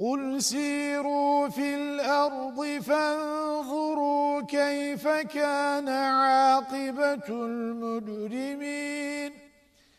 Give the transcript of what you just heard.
قل سيروا في الأرض فانظروا كيف كان عاقبة المدرين